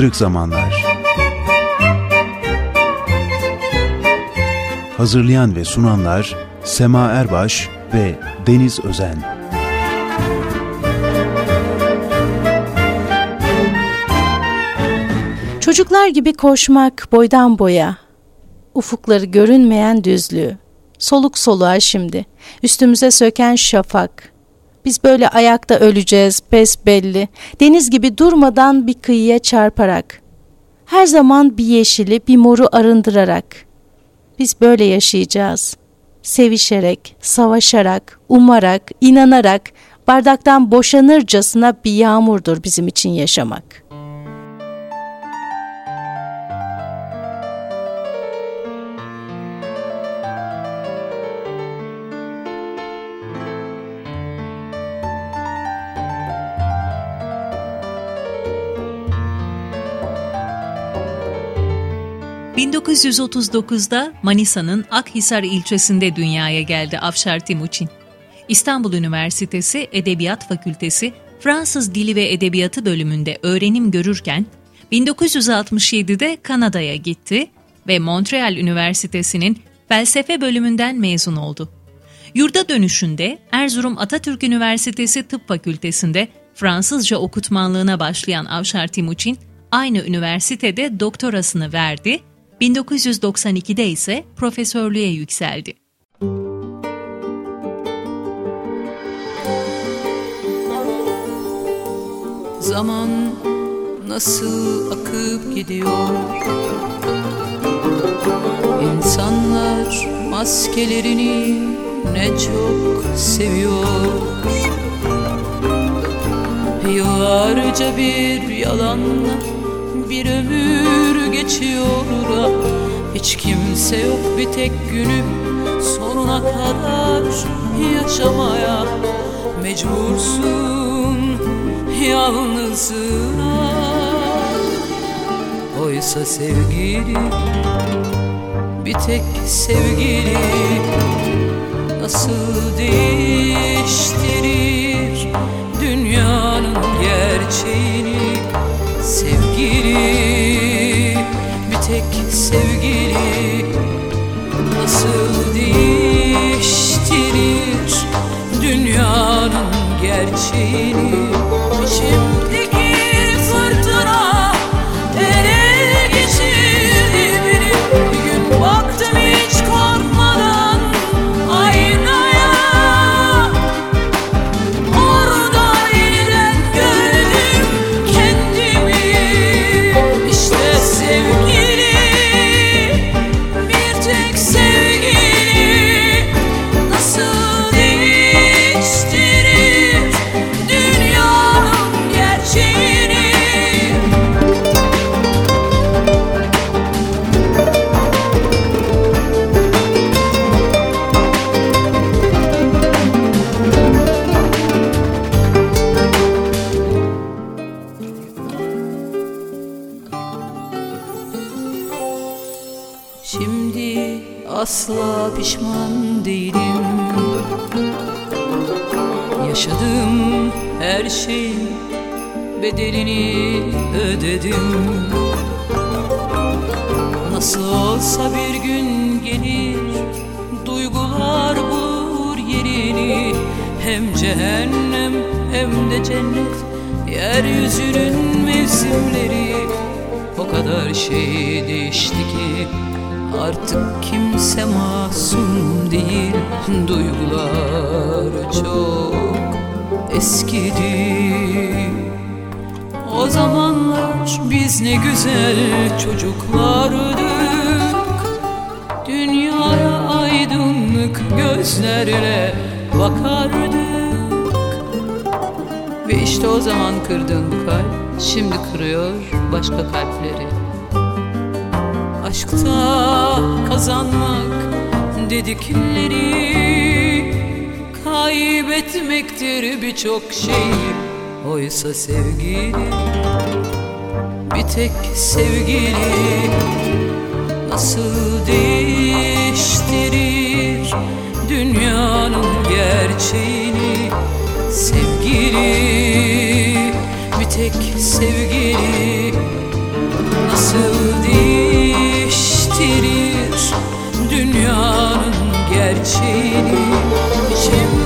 Kırık Zamanlar Hazırlayan ve sunanlar Sema Erbaş ve Deniz Özen Çocuklar gibi koşmak boydan boya, ufukları görünmeyen düzlüğü, soluk soluğa şimdi, üstümüze söken şafak. Biz böyle ayakta öleceğiz, pes belli, deniz gibi durmadan bir kıyıya çarparak. Her zaman bir yeşili, bir moru arındırarak. Biz böyle yaşayacağız. Sevişerek, savaşarak, umarak, inanarak, bardaktan boşanırcasına bir yağmurdur bizim için yaşamak.'' 1939'da Manisa'nın Akhisar ilçesinde dünyaya geldi Afşar Timuçin. İstanbul Üniversitesi Edebiyat Fakültesi Fransız Dili ve Edebiyatı bölümünde öğrenim görürken 1967'de Kanada'ya gitti ve Montreal Üniversitesi'nin felsefe bölümünden mezun oldu. Yurda dönüşünde Erzurum Atatürk Üniversitesi Tıp Fakültesi'nde Fransızca okutmanlığına başlayan Avşar Timuçin, aynı üniversitede doktorasını verdi 1992'de ise profesörlüğe yükseldi. Zaman nasıl akıp gidiyor İnsanlar maskelerini ne çok seviyor Yıllarca bir yalanla bir ömür geçiyor da Hiç kimse yok bir tek günü sonuna kadar yaşamaya Mecbursun yalnızına Oysa sevgili bir tek sevgili Nasıl değiştirir dünyanın gerçeğini sevgili Bir tek sevgili Nasıl değiştirir Dünyanın gerçeğini ödedim Nasıl olsa bir gün gelir Duygular bulur yerini. Hem cehennem hem de cennet Yeryüzünün mevsimleri. O kadar şey değişti ki Artık kimse masum değil. Duygular çok eskidi O zamanlar biz ne güzel çocuklardık. Dünyaya aydınlık gözlerle bakardık. Ve işte o zaman kırdığın kalp Şimdi kırıyor başka kalpleri. Aşkta kazanmak dedikleri kaybetmektir birçok şey Oysa sevgili bir tek sevgili Nasıl değiştirir dünyanın gerçeğini? Sevgili bir tek sevgili. Nasıl değiştirir dünyanın gerçeğini? İçim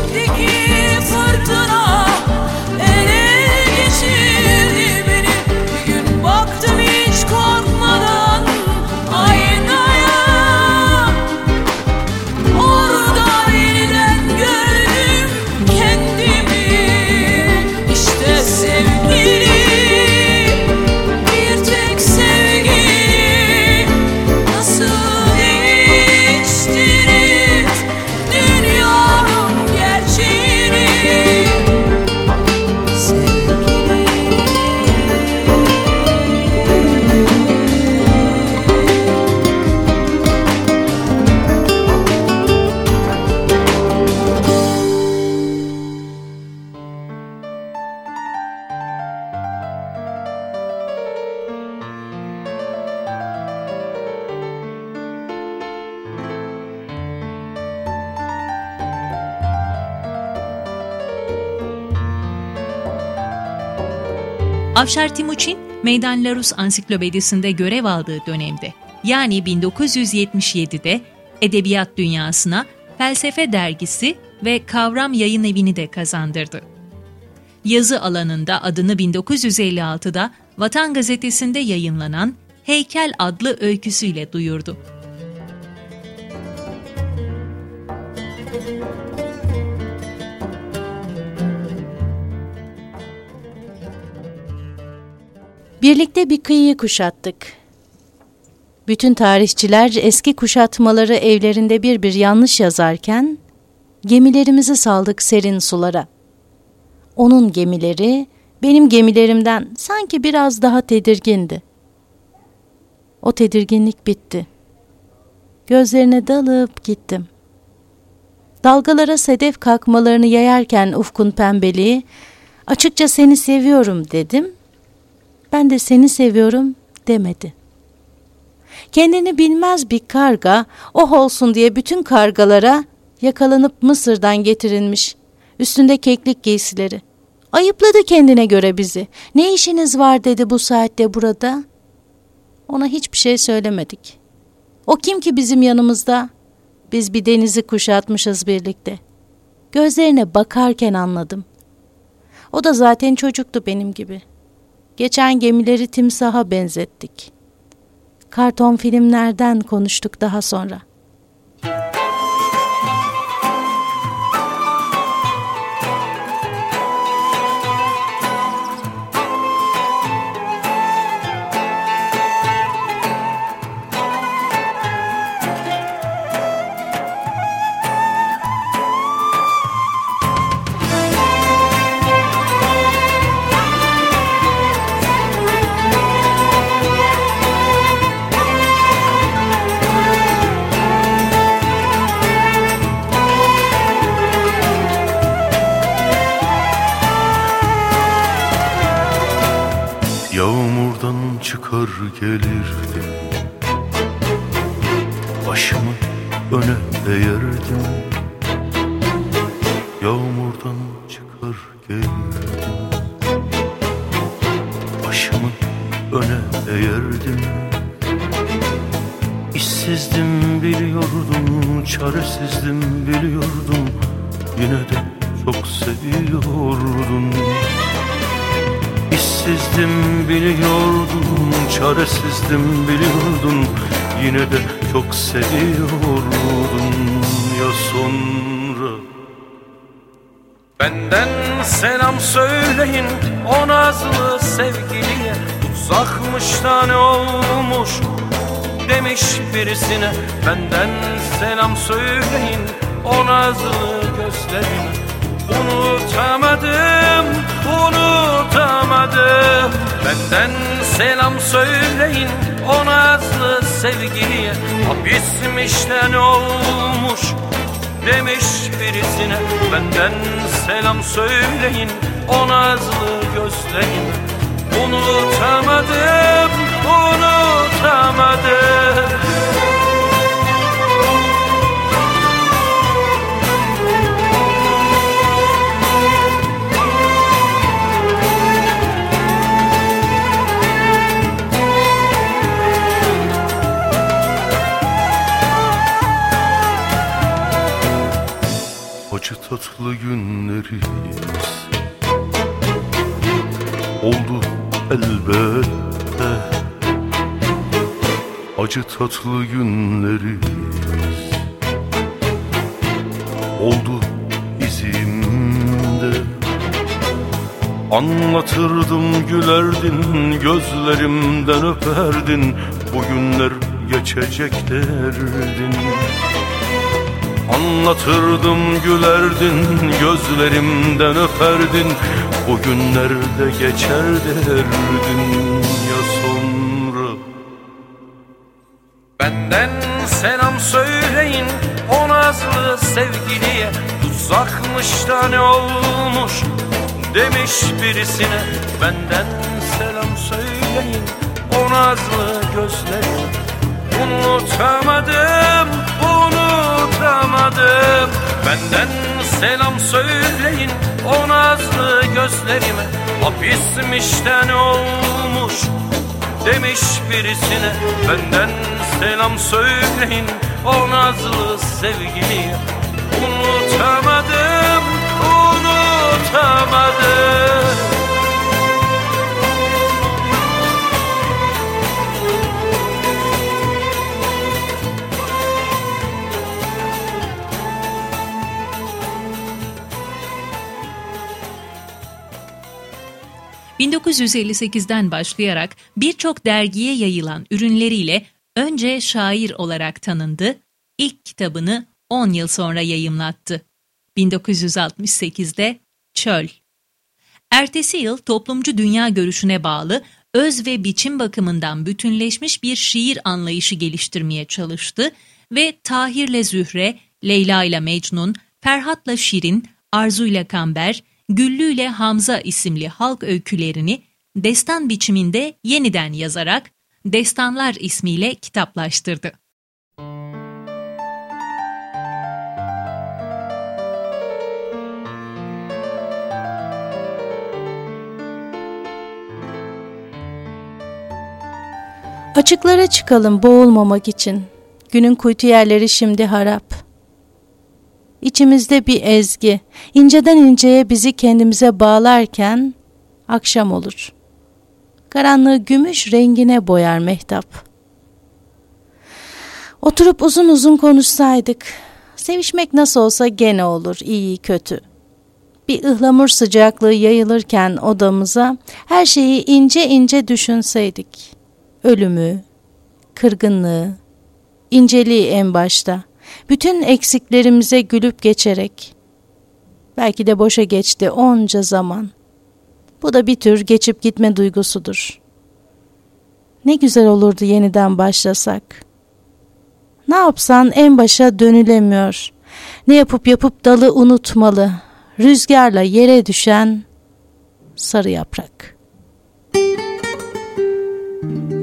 Avşar Timuçin, Meydan Larus Ansiklopedisinde görev aldığı dönemde, yani 1977'de edebiyat dünyasına Felsefe Dergisi ve Kavram Yayın Evi'ni de kazandırdı. Yazı alanında adını 1956'da Vatan Gazetesi'nde yayınlanan Heykel adlı öyküsüyle duyurdu. Birlikte bir kıyıyı kuşattık. Bütün tarihçiler eski kuşatmaları evlerinde bir bir yanlış yazarken, gemilerimizi saldık serin sulara. Onun gemileri, benim gemilerimden sanki biraz daha tedirgindi. O tedirginlik bitti. Gözlerine dalıp gittim. Dalgalara sedef kalkmalarını yayarken ufkun pembeliği, açıkça seni seviyorum dedim. Ben de seni seviyorum demedi. Kendini bilmez bir karga, oh olsun diye bütün kargalara yakalanıp Mısır'dan getirilmiş. Üstünde keklik giysileri. Ayıpladı kendine göre bizi. Ne işiniz var dedi bu saatte burada. Ona hiçbir şey söylemedik. O kim ki bizim yanımızda? Biz bir denizi kuşatmışız birlikte. Gözlerine bakarken anladım. O da zaten çocuktu benim gibi. Geçen gemileri timsaha benzettik. Karton filmlerden konuştuk daha sonra.'' Çıkar gelirdim Başımı öne eğerdim. Yağmurdan çıkar gelirdim. Başımı öne eğerdim. İşsizdim biliyordum, çaresizdim biliyordum. Yine de çok seviyordum İşsizdim biliyordum, çaresizdim biliyordum. Yine de çok seviyordum ya sonra. Benden selam söyleyin o nazlı sevgiliye. Uzakmış da ne olmuş demiş birisine. Benden selam söyleyin o nazlı gözlerine Unutamadım, unutamadım. Benden selam söyleyin o nazlı sevgiliye Hapismiş olmuş demiş birisine. Benden selam söyleyin o nazlı gözlerine Unutamadım, unutamadım elbette. Acı tatlı günlerimiz Oldu izimde. Anlatırdım gülerdin Gözlerimden öperdin. Bugünler geçecek derdin. Anlatırdım gülerdin Gözlerimden öperdin Bu günlerde geçer derdin ya sonra. Benden selam söyleyin o nazlı sevgiliye. Uzakmış da ne olmuş demiş birisine. Benden selam söyleyin o nazlı gözlerine Unutamadım, unutamadım. Benden selam söyleyin o nazlı gözlerime Hapismişten olmuş demiş birisine. Benden selam söyleyin o nazlı sevgiliye. Unutamadım, unutamadım 1958'den başlayarak birçok dergiye yayılan ürünleriyle önce şair olarak tanındı, ilk kitabını 10 yıl sonra yayımlattı. 1968'de Çöl. Ertesi yıl toplumcu dünya görüşüne bağlı öz ve biçim bakımından bütünleşmiş bir şiir anlayışı geliştirmeye çalıştı ve Tahir'le Zühre, Leyla ile Mecnun, Ferhat'la Şirin, Arzu'yla Kamber, Güllü ile Hamza isimli halk öykülerini destan biçiminde yeniden yazarak Destanlar ismiyle kitaplaştırdı. Açıklara çıkalım boğulmamak için. Günün kuytu yerleri şimdi harap. İçimizde bir ezgi, inceden inceye bizi kendimize bağlarken akşam olur. Karanlığı gümüş rengine boyar mehtap. Oturup uzun uzun konuşsaydık, sevişmek nasıl olsa gene olur, iyi kötü. Bir ıhlamur sıcaklığı yayılırken odamıza her şeyi ince ince düşünseydik. Ölümü, kırgınlığı, inceliği en başta.'' Bütün eksiklerimize gülüp geçerek. Belki de boşa geçti onca zaman. Bu da bir tür geçip gitme duygusudur. Ne güzel olurdu yeniden başlasak. Ne yapsan en başa dönülemiyor. Ne yapıp yapıp dalı unutmalı. Rüzgarla yere düşen sarı yaprak.'' Kente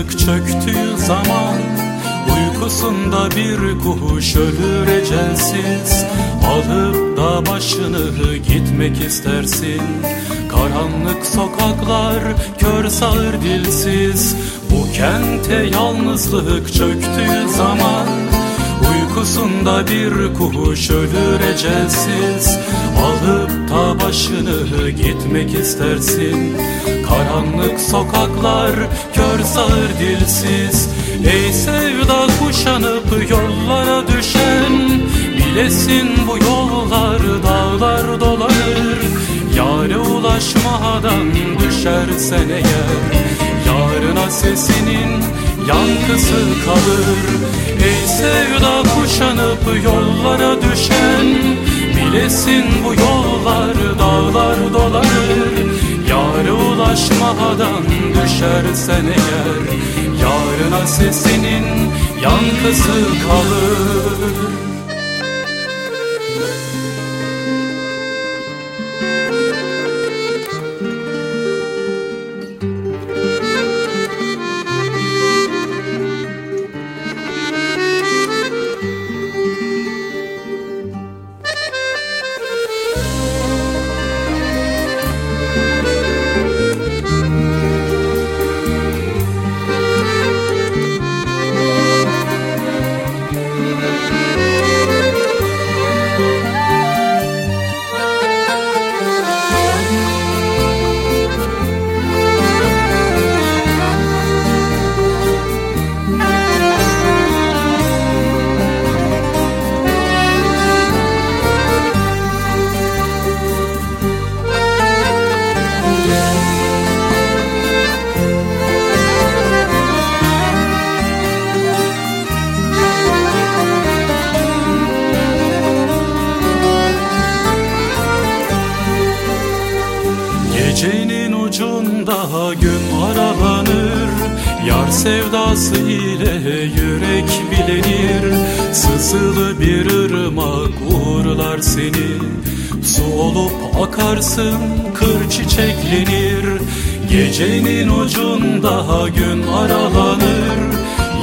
yalnızlık çöktüğü zaman. Uykusunda bir kuş ölür ecelsiz. Alıp da başını gitmek istersin. Karanlık sokaklar kör sağır dilsiz. Bu kente yalnızlık çöktüğü zaman. Uykusunda bir kuş ölür ecelsiz. Alıp da başını gitmek istersin Karanlık sokaklar kör sağır dilsiz. Ey sevda kuşanıp yollara düşen Bilesin bu yollar dağlar dolanır. Yare ulaşmadan düşersen eğer Yarına sesinin yankısı kalır. Ey sevda kuşanıp yollara düşen Bilesin bu yollar dağlar dolanır Yare ulaşmadan düşersen eğer Yarına sesinin yankısı kalır. Sevdası Su olup akarsın kır çiçeklenir. Gecenin ucunda gün aralanır.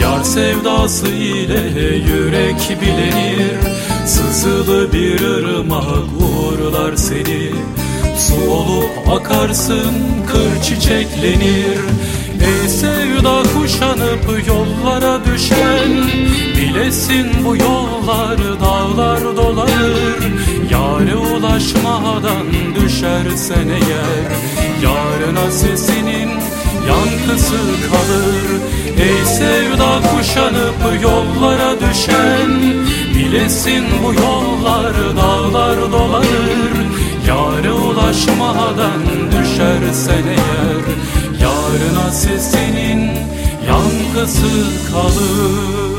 Yar sevdası ile yürek bilenir. Sızılı bir ırmak uğurlar seni. Su olup akarsın kır çiçeklenir. Ey sevda kuşanıp yollara düşen Bilesin bu yollar dağlar dolanır. Yare ulaşmadan düşersen eğer Yarına sesinin yankısı kalır. Ey sevda kuşanıp yollara düşen Bilesin bu yollar dağlar dolanır. Yare ulaşmadan düşersen eğer Yarına sesinin yankısı kalır.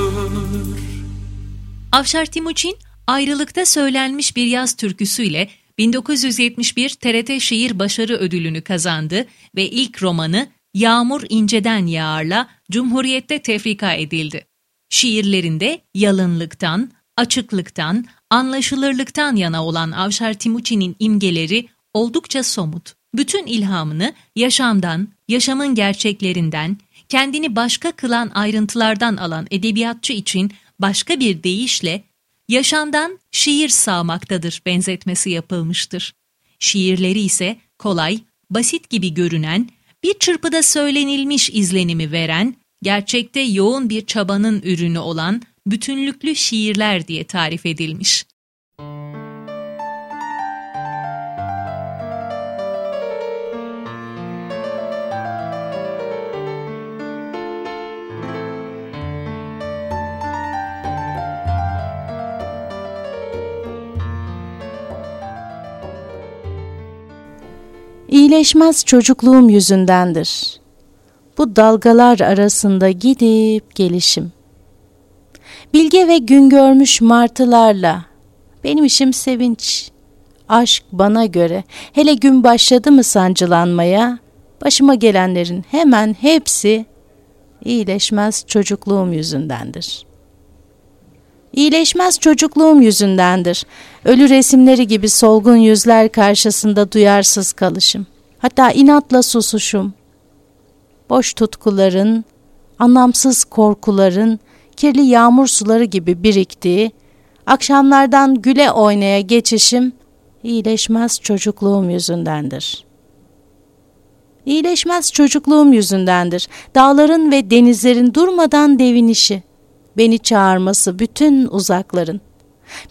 Avşar Timuçin ayrılıkta söylenmiş bir yaz türküsüyle 1971 TRT Şiir Başarı Ödülünü kazandı ve ilk romanı Yağmur İnceden Yağar'la Cumhuriyet'te tefrika edildi. Şiirlerinde yalınlıktan, açıklıktan, anlaşılırlıktan yana olan Avşar Timuçin'in imgeleri oldukça somut. Bütün ilhamını yaşamdan, yaşamın gerçeklerinden, kendini başka kılan ayrıntılardan alan edebiyatçı için başka bir deyişle yaşamdan şiir sağmaktadır benzetmesi yapılmıştır. Şiirleri ise kolay, basit gibi görünen, bir çırpıda söylenilmiş izlenimi veren, gerçekte yoğun bir çabanın ürünü olan bütünlüklü şiirler diye tarif edilmiş. İyileşmez çocukluğum yüzündendir. Bu dalgalar arasında gidip gelişim. Bilge ve gün görmüş martılarla benim işim sevinç. Aşk bana göre hele gün başladı mı sancılanmaya başıma gelenlerin hemen hepsi iyileşmez çocukluğum yüzündendir. İyileşmez çocukluğum yüzündendir. Ölü resimleri gibi solgun yüzler karşısında duyarsız kalışım. Hatta inatla susuşum. Boş tutkuların, anlamsız korkuların, kirli yağmur suları gibi biriktiği, akşamlardan güle oynaya geçişim, iyileşmez çocukluğum yüzündendir. İyileşmez çocukluğum yüzündendir. Dağların ve denizlerin durmadan devinişi, beni çağırması bütün uzakların.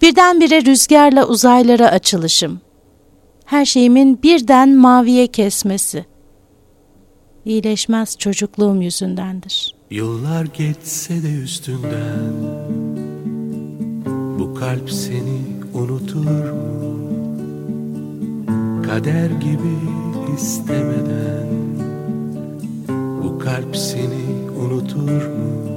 Birdenbire rüzgarla uzaylara açılışım. Her şeyimin birden maviye kesmesi. İyileşmez çocukluğum yüzündendir. Yıllar geçse de üstünden Bu kalp seni unutur mu? Kader gibi istemeden Bu kalp seni unutur mu?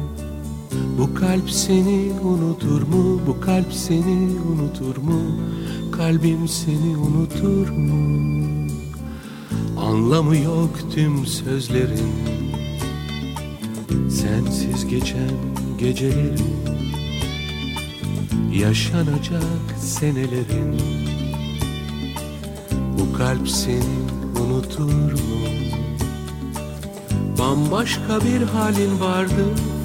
Bu kalp seni unutur mu? Bu kalp seni unutur mu? Kalbim seni unutur mu? Anlamı yok tüm sözlerin Sensiz geçen gecelerin Yaşanacak senelerin Bu kalp seni unutur mu? Bambaşka bir halin vardı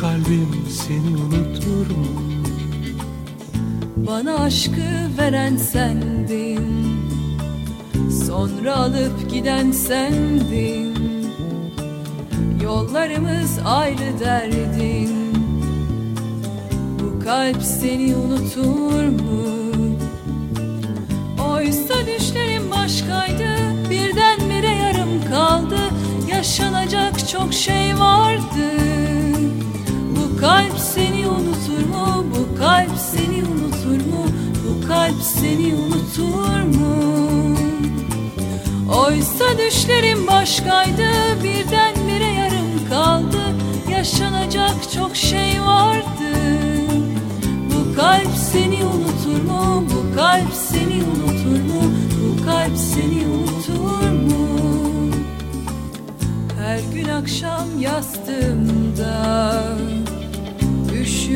Kalbim seni unutur mu? Bana aşkı veren sendin. Sonra alıp giden sendin. Yollarımız ayrı derdin. Bu kalp seni unutur mu? Oysa düşlerim başkaydı Birdenbire yarım kaldı. Yaşanacak çok şey vardı Bu kalp seni unutur mu? Bu kalp seni unutur mu? Bu kalp seni unutur mu? Oysa düşlerim başkaydı Birdenbire yarım kaldı Yaşanacak çok şey vardı Bu kalp seni unutur mu? Bu kalp seni unutur mu? Bu kalp seni unutur mu? Her gün akşam yastığımda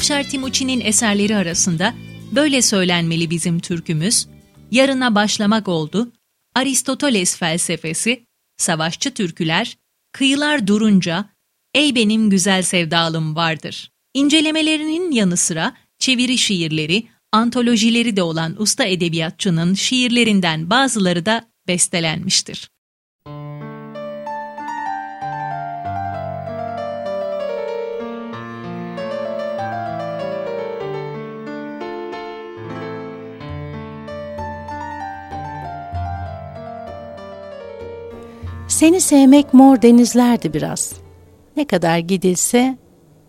Afşar Timuçin'in eserleri arasında Böyle Söylenmeli Bizim Türkümüz, Yarına Başlamak Oldu, Aristoteles Felsefesi, Savaşçı Türküler, Kıyılar Durunca, Ey Benim Güzel Sevdalım vardır. İncelemelerinin yanı sıra çeviri şiirleri, antolojileri de olan usta edebiyatçının şiirlerinden bazıları da bestelenmiştir. Seni sevmek mor denizlerdi biraz. Ne kadar gidilse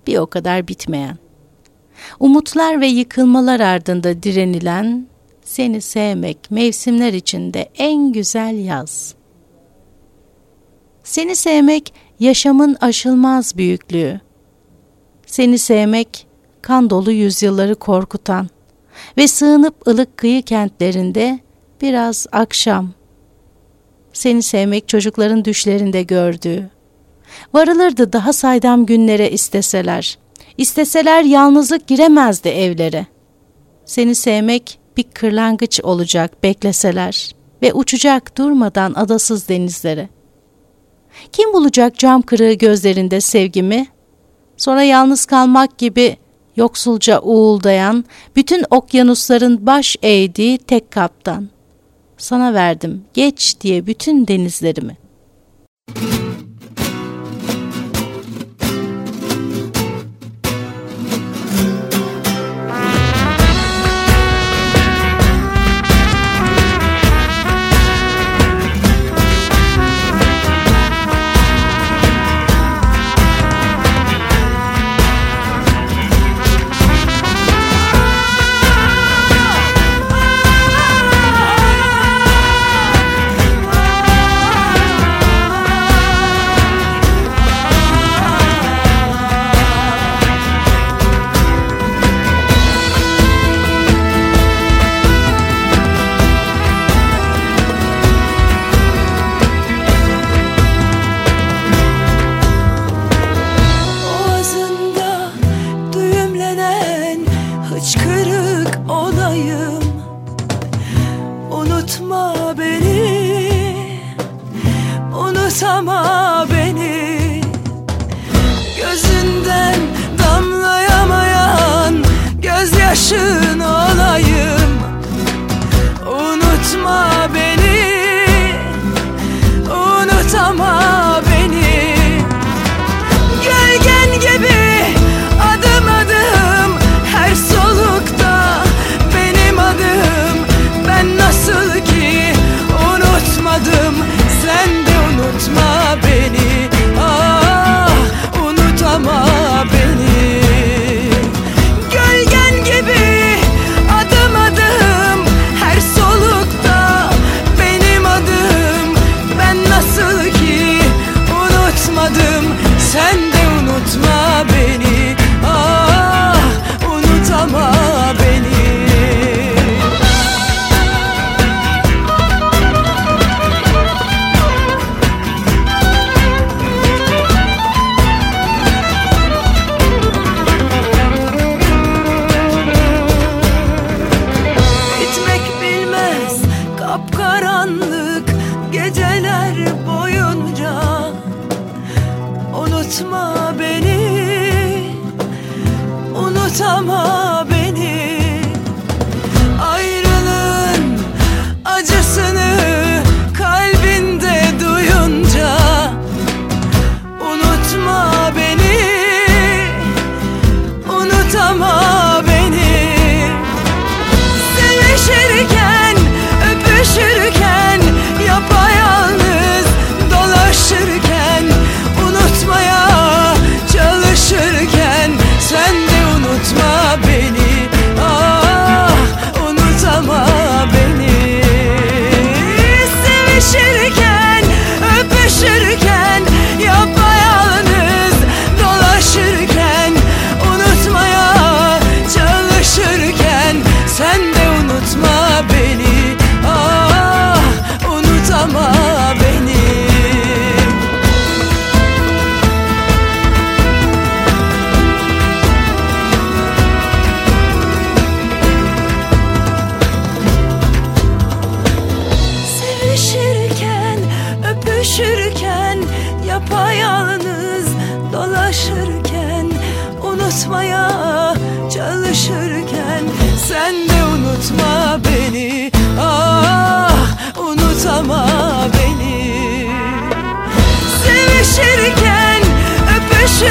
bir o kadar bitmeyen. Umutlar ve yıkılmalar ardında direnilen, seni sevmek mevsimler içinde en güzel yaz. Seni sevmek yaşamın aşılmaz büyüklüğü. Seni sevmek kan dolu yüzyılları korkutan ve sığınıp ılık kıyı kentlerinde biraz akşam, Seni sevmek çocukların düşlerinde gördüğü. Varılırdı daha saydam günlere isteseler. İsteseler yalnızlık giremezdi evlere. Seni sevmek bir kırlangıç olacak bekleseler ve uçacak durmadan adasız denizlere. Kim bulacak cam kırığı gözlerinde sevgimi? Sonra yalnız kalmak gibi yoksulca uğuldayan, bütün okyanusların baş eğdiği tek kaptan. Sana verdim geç diye bütün denizlerimi. Unutma beni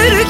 Türk